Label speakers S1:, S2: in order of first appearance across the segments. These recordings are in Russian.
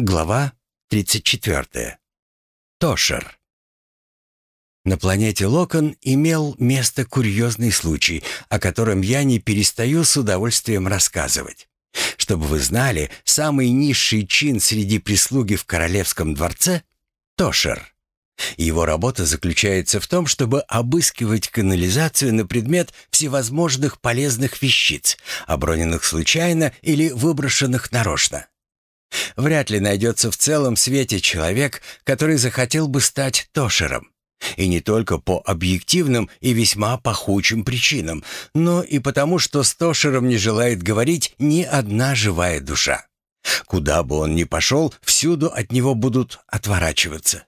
S1: Глава 34. Тошер. На планете Локон имел место курьезный случай, о котором я не перестаю с удовольствием рассказывать. Чтобы вы знали, самый низший чин среди прислуги в королевском дворце — Тошер. Его работа заключается в том, чтобы обыскивать канализацию на предмет всевозможных полезных вещиц, оброненных случайно или выброшенных нарочно. Вряд ли найдется в целом свете человек, который захотел бы стать Тошером. И не только по объективным и весьма пахучим причинам, но и потому, что с Тошером не желает говорить ни одна живая душа. Куда бы он ни пошел, всюду от него будут отворачиваться.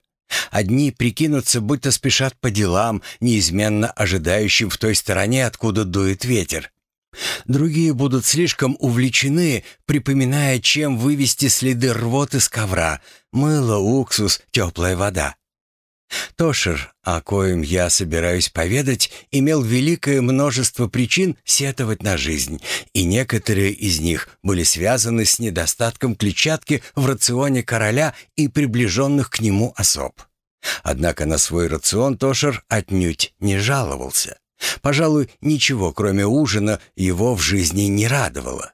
S1: Одни прикинутся, будто спешат по делам, неизменно ожидающим в той стороне, откуда дует ветер. Другие будут слишком увлечены, припоминая, чем вывести следы рвоты с ковра, мыло, уксус, теплая вода. Тошер, о коем я собираюсь поведать, имел великое множество причин сетовать на жизнь, и некоторые из них были связаны с недостатком клетчатки в рационе короля и приближенных к нему особ. Однако на свой рацион Тошер отнюдь не жаловался. Пожалуй, ничего, кроме ужина, его в жизни не радовало.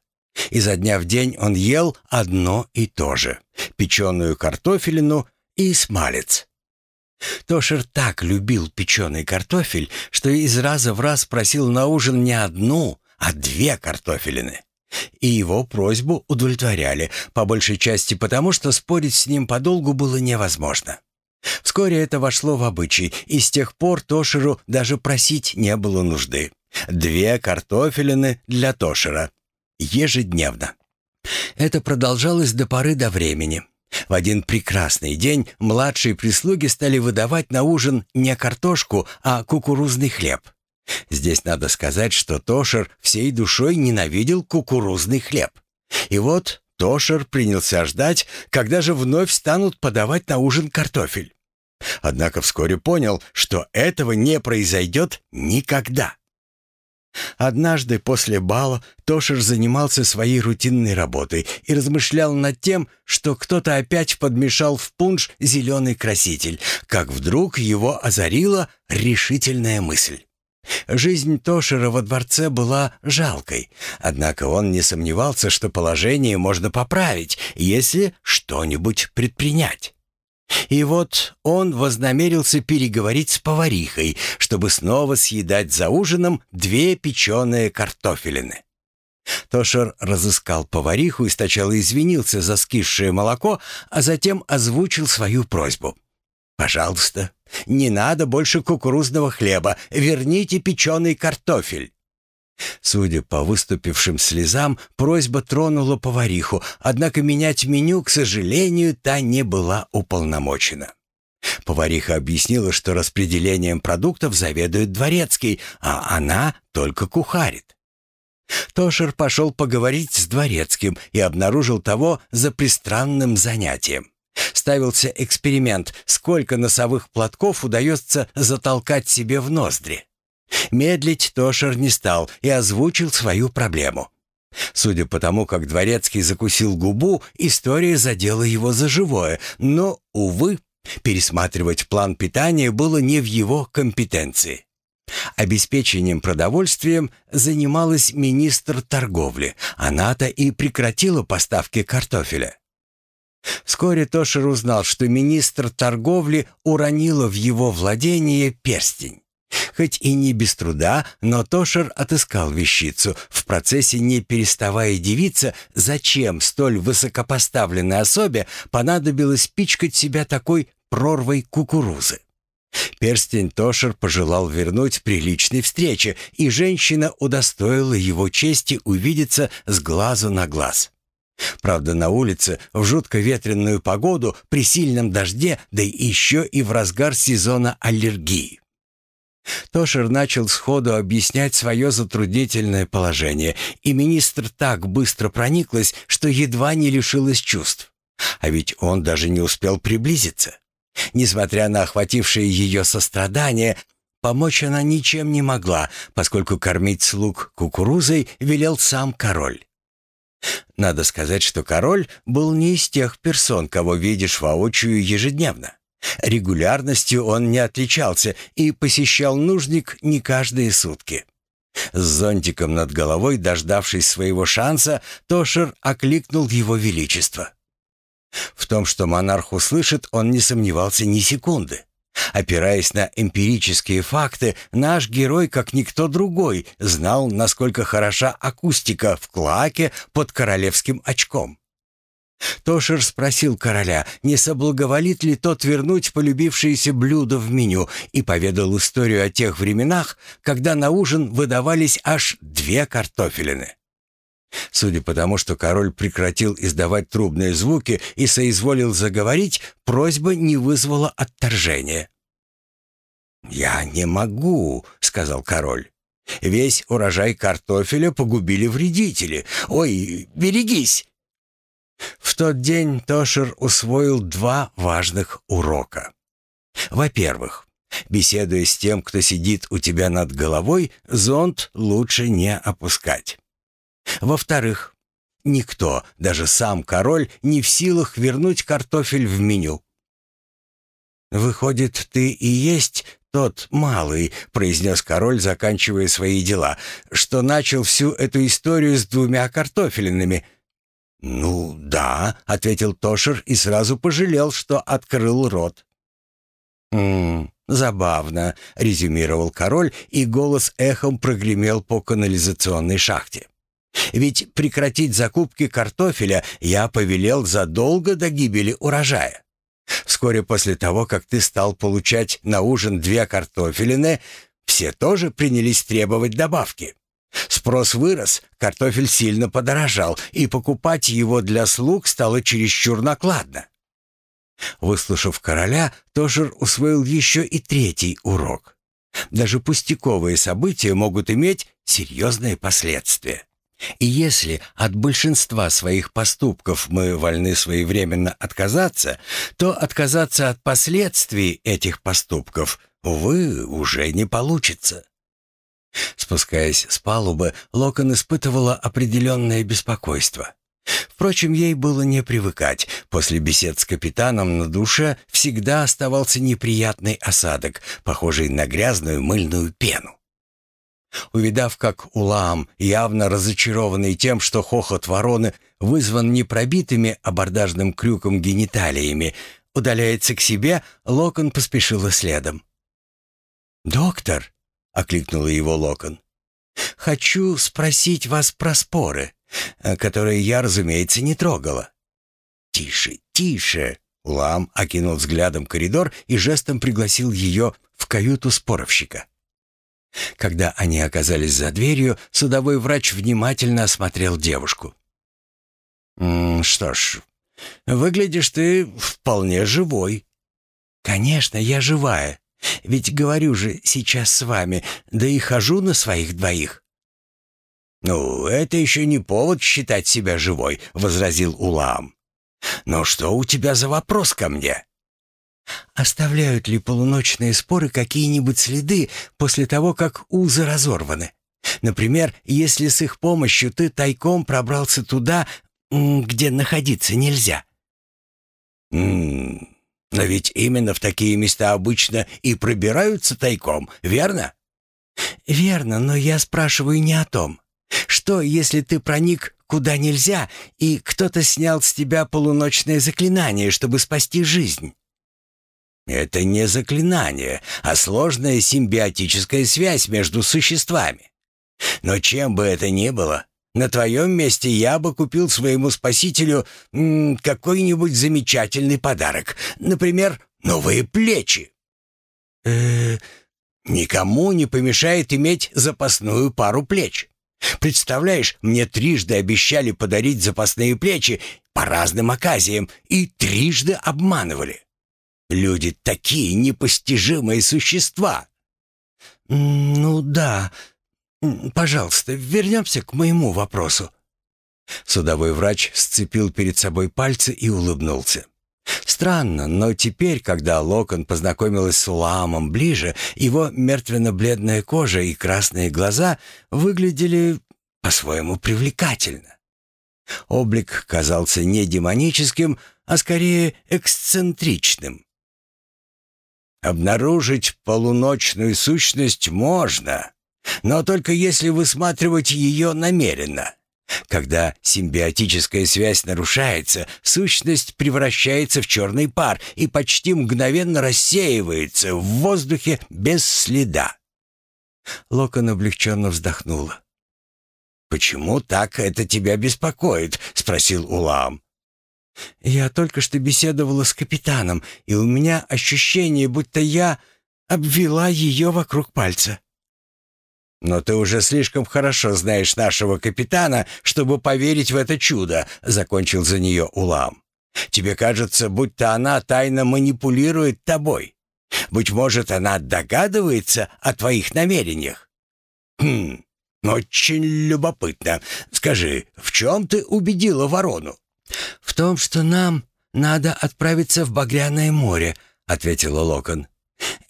S1: Изо дня в день он ел одно и то же — печеную картофелину и смалец. Тошер так любил печеный картофель, что из раза в раз просил на ужин не одну, а две картофелины. И его просьбу удовлетворяли, по большей части потому, что спорить с ним подолгу было невозможно. Вскоре это вошло в обычай, и с тех пор Тошеру даже просить не было нужды. Две картофелины для Тошера. Ежедневно. Это продолжалось до поры до времени. В один прекрасный день младшие прислуги стали выдавать на ужин не картошку, а кукурузный хлеб. Здесь надо сказать, что Тошер всей душой ненавидел кукурузный хлеб. И вот Тошер принялся ждать, когда же вновь станут подавать на ужин картофель. Однако вскоре понял, что этого не произойдет никогда. Однажды после бала Тошер занимался своей рутинной работой и размышлял над тем, что кто-то опять подмешал в пунш зеленый краситель, как вдруг его озарила решительная мысль. Жизнь Тошера во дворце была жалкой, однако он не сомневался, что положение можно поправить, если что-нибудь предпринять. И вот он вознамерился переговорить с поварихой, чтобы снова съедать за ужином две печеные картофелины. Тошер разыскал повариху и сначала извинился за скисшее молоко, а затем озвучил свою просьбу. «Пожалуйста, не надо больше кукурузного хлеба, верните печеный картофель». Судя по выступившим слезам, просьба тронула повариху, однако менять меню, к сожалению, та не была уполномочена. Повариха объяснила, что распределением продуктов заведует дворецкий, а она только кухарит. Тошер пошел поговорить с дворецким и обнаружил того за пристранным занятием. Ставился эксперимент, сколько носовых платков удается затолкать себе в ноздри. Медлить Тошер не стал и озвучил свою проблему. Судя по тому, как Дворецкий закусил губу, история задела его за живое, но, увы, пересматривать план питания было не в его компетенции. Обеспечением продовольствием занималась министр торговли. Она-то и прекратила поставки картофеля. Вскоре Тошер узнал, что министр торговли уронила в его владение перстень. Хоть и не без труда, но Тошер отыскал вещицу, в процессе не переставая дивиться, зачем столь высокопоставленной особе понадобилось пичкать себя такой прорвой кукурузы. Перстень Тошер пожелал вернуть при личной встрече, и женщина удостоила его чести увидеться с глазу на глаз. Правда, на улице в жутко ветреную погоду, при сильном дожде, да еще и в разгар сезона аллергии. Тошер начал сходу объяснять свое затруднительное положение, и министр так быстро прониклась, что едва не лишилась чувств. А ведь он даже не успел приблизиться. Несмотря на охватившее ее сострадание, помочь она ничем не могла, поскольку кормить слуг кукурузой велел сам король. Надо сказать, что король был не из тех персон, кого видишь воочию ежедневно. Регулярностью он не отличался и посещал нужник не каждые сутки. С зонтиком над головой, дождавшись своего шанса, Тошер окликнул его величество. В том, что монарх услышит, он не сомневался ни секунды. Опираясь на эмпирические факты, наш герой, как никто другой, знал, насколько хороша акустика в клаке под королевским очком. Тошер спросил короля, не соблаговолит ли тот вернуть полюбившееся блюдо в меню, и поведал историю о тех временах, когда на ужин выдавались аж две картофелины. Судя по тому, что король прекратил издавать трубные звуки и соизволил заговорить, просьба не вызвала отторжения. «Я не могу», — сказал король. «Весь урожай картофеля погубили вредители. Ой, берегись!» В тот день Тошер усвоил два важных урока. Во-первых, беседуя с тем, кто сидит у тебя над головой, зонт лучше не опускать. Во-вторых, никто, даже сам король, не в силах вернуть картофель в меню. «Выходит, ты и есть тот малый», — произнес король, заканчивая свои дела, «что начал всю эту историю с двумя картофелинами». «Ну, да», — ответил Тошер и сразу пожалел, что открыл рот. «Ммм, забавно», — резюмировал король, и голос эхом прогремел по канализационной шахте. «Ведь прекратить закупки картофеля я повелел задолго до гибели урожая. Вскоре после того, как ты стал получать на ужин две картофелины, все тоже принялись требовать добавки. Спрос вырос, картофель сильно подорожал, и покупать его для слуг стало чересчур накладно. Выслушав короля, Тошер усвоил еще и третий урок. Даже пустяковые события могут иметь серьезные последствия. И если от большинства своих поступков мы вольны своевременно отказаться, то отказаться от последствий этих поступков, увы, уже не получится. Спускаясь с палубы, Локон испытывала определенное беспокойство. Впрочем, ей было не привыкать. После бесед с капитаном на душе всегда оставался неприятный осадок, похожий на грязную мыльную пену. Увидав, как Улаам, явно разочарованный тем, что хохот вороны вызван не пробитыми абордажным крюком гениталиями, удаляется к себе, Локон поспешила следом. «Доктор!» — окликнула его Локон. «Хочу спросить вас про споры, э, которые я, разумеется, не трогала». «Тише, тише!» Улам окинул взглядом коридор и жестом пригласил ее в каюту споровщика. Когда они оказались за дверью, судовой врач внимательно осмотрел девушку. «М -м, «Что ж, выглядишь ты вполне живой». «Конечно, я живая. Ведь говорю же сейчас с вами, да и хожу на своих двоих». «Ну, это еще не повод считать себя живой», — возразил Улаам. «Но что у тебя за вопрос ко мне?» Оставляют ли полуночные споры какие-нибудь следы после того, как узы разорваны? Например, если с их помощью ты тайком пробрался туда, где находиться нельзя.
S2: Но ведь именно в такие места обычно и пробираются тайком, верно?
S1: Верно, но я спрашиваю не о том. Что, если ты проник куда нельзя, и кто-то снял с тебя полуночное заклинание, чтобы спасти жизнь?
S2: Это не заклинание, а сложная симбиотическая связь между существами. Но чем бы это ни было, на твоем месте я бы купил своему спасителю какой-нибудь замечательный подарок. Например, новые плечи. Э, никому не помешает иметь запасную пару плеч. Представляешь, мне трижды обещали подарить запасные плечи по разным оказиям и трижды обманывали. Люди такие непостижимые существа.
S1: Ну да. Пожалуйста, вернемся к моему вопросу. Судовой врач сцепил перед собой пальцы и улыбнулся. Странно, но теперь, когда Локон познакомилась с Уламом ближе, его мертвенно-бледная кожа и красные глаза выглядели по-своему привлекательно.
S2: Облик казался не демоническим, а скорее эксцентричным. Обнаружить полуночную сущность можно, но только если высматривать ее намеренно. Когда симбиотическая связь нарушается, сущность превращается в черный пар и почти мгновенно рассеивается в воздухе без следа.
S1: Локон облегченно вздохнула.
S2: «Почему так это тебя беспокоит?» — спросил Улам.
S1: «Я только что беседовала с капитаном, и у меня ощущение, будто я обвела ее вокруг пальца».
S2: «Но ты уже слишком хорошо знаешь нашего капитана, чтобы поверить в это чудо», — закончил за нее Улам. «Тебе кажется, будто она тайно манипулирует тобой. Быть может, она догадывается о твоих намерениях?» «Хм, очень любопытно. Скажи, в чем ты убедила ворону?»
S1: «В том, что нам надо отправиться в Багряное море», — ответила Локон.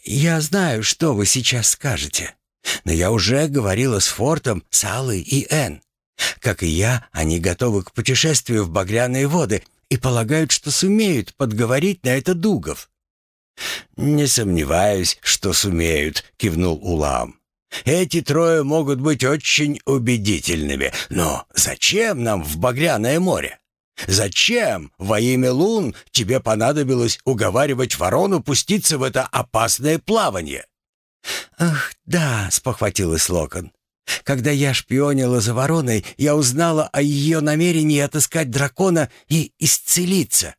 S1: «Я знаю, что вы сейчас скажете, но я уже говорила с Фортом, Салой и Энн. Как и я, они готовы к путешествию в Багряные воды и полагают, что сумеют подговорить на это Дугов».
S2: «Не сомневаюсь, что сумеют», — кивнул Улам. «Эти трое могут быть очень убедительными, но зачем нам в Багряное море? Зачем во имя лун тебе понадобилось уговаривать ворону пуститься в это опасное плавание?»
S1: «Ах, да», — спохватилась Локон. «Когда я шпионила за вороной, я узнала о ее намерении отыскать дракона и исцелиться».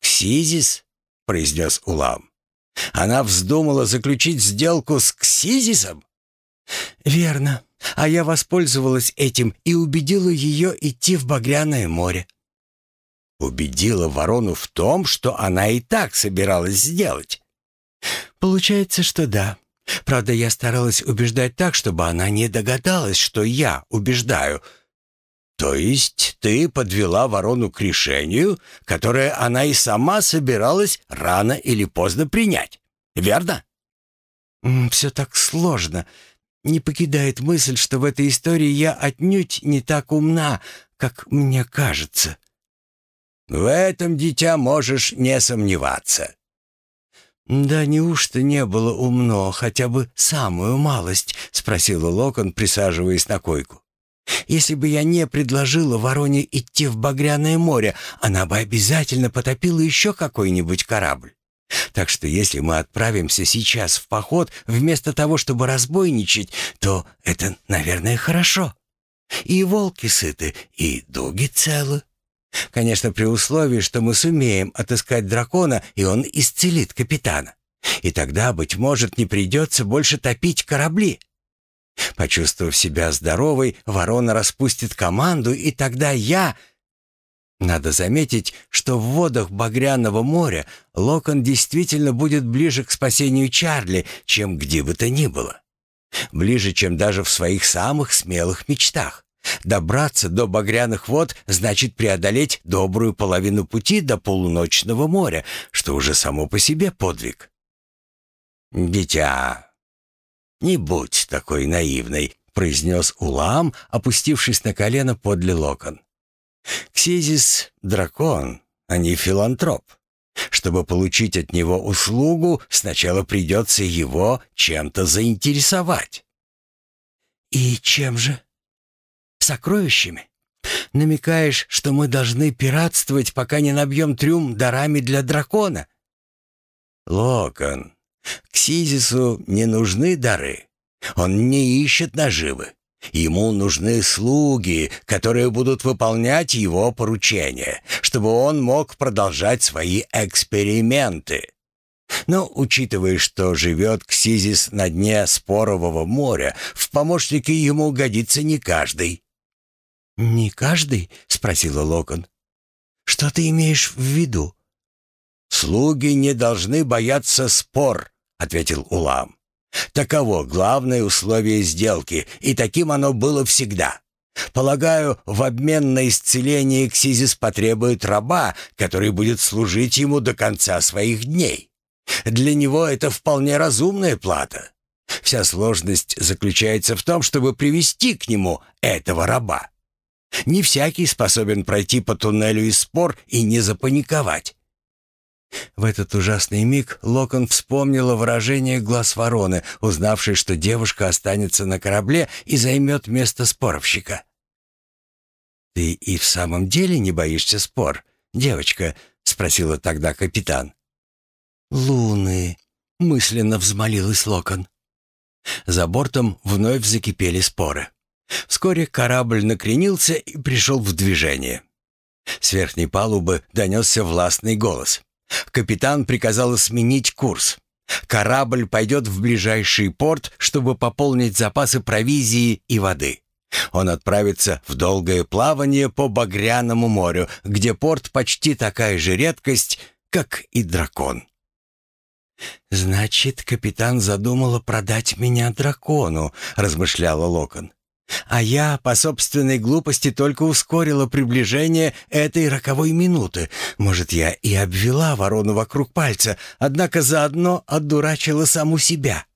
S2: «Ксизис?» — произнес Улам. «Она вздумала заключить сделку с Ксизисом?»
S1: «Верно а я воспользовалась этим и убедила ее идти в Багряное море».
S2: «Убедила ворону в том, что она и так собиралась сделать?»
S1: «Получается, что да. Правда, я старалась убеждать так, чтобы она не догадалась, что я убеждаю».
S2: «То есть ты подвела ворону к решению, которое она и сама собиралась рано или поздно принять, верно?»
S1: «Все так сложно не покидает мысль, что в этой истории я отнюдь не так умна, как мне кажется».
S2: «В этом, дитя, можешь не сомневаться».
S1: «Да неужто не было умно хотя бы самую малость?» — спросила Локон, присаживаясь на койку. «Если бы я не предложила Вороне идти в Багряное море, она бы обязательно потопила еще какой-нибудь корабль. Так что если мы отправимся сейчас в поход вместо того, чтобы разбойничать, то это, наверное, хорошо. И волки сыты, и дуги целы. Конечно, при условии, что мы сумеем отыскать дракона, и он исцелит капитана. И тогда, быть может, не придется больше топить корабли. Почувствовав себя здоровой, ворона распустит команду, и тогда я надо заметить, что в водах Багряного моря Локон действительно будет ближе к спасению Чарли, чем где бы то ни было. Ближе, чем даже в своих самых смелых мечтах. Добраться до Багряных вод значит преодолеть добрую половину пути до полуночного моря, что уже само по себе подвиг.
S2: «Дитя, не будь такой наивной», — произнес Улам, опустившись на колено подле Локон. Ксизис — дракон, а не филантроп. Чтобы получить от него услугу, сначала придется его чем-то заинтересовать.
S1: «И чем же?» «Сокровищами? Намекаешь, что мы должны пиратствовать, пока не набьем трюм дарами для дракона?»
S2: «Локон, Ксизису не нужны дары. Он не ищет наживы. Ему нужны слуги, которые будут выполнять его поручения, чтобы он мог продолжать свои эксперименты. Но, учитывая, что живет Ксизис на дне спорового моря, в помощники ему годится не каждый.
S1: «Не каждый?» — спросила Локон. «Что ты имеешь в виду?»
S2: «Слуги не должны бояться спор», — ответил Улам. Таково главное условие сделки, и таким оно было всегда. Полагаю, в обмен на исцеление Ксизис потребует раба, который будет служить ему до конца своих дней. Для него это вполне разумная плата. Вся сложность заключается в том, чтобы привести к нему этого раба. Не всякий способен пройти по туннелю из спор и не запаниковать.
S1: В этот ужасный миг Локон вспомнила выражение глаз вороны, узнавшей, что девушка останется на корабле и займет место споровщика. «Ты и в самом деле не боишься спор, девочка?» — спросила тогда капитан.
S2: «Луны», — мысленно взмолилась Локон.
S1: За бортом вновь закипели споры. Вскоре корабль накренился и пришел в движение. С верхней палубы донесся властный голос. Капитан приказал сменить курс. Корабль пойдет в ближайший порт, чтобы пополнить запасы провизии и воды. Он отправится в долгое плавание по Багряному морю, где порт почти такая же редкость, как и дракон.
S2: «Значит, капитан задумала продать меня дракону», — размышляла Локон. А я по собственной глупости только ускорила приближение этой роковой минуты. Может, я и обвела ворону вокруг пальца, однако заодно отдурачила саму себя.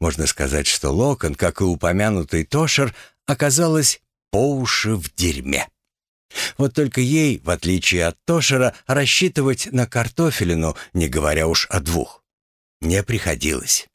S1: Можно сказать, что Локон, как и упомянутый Тошер, оказалась по уши в дерьме. Вот только ей, в отличие от Тошера, рассчитывать на картофелину, не говоря уж о двух, не приходилось.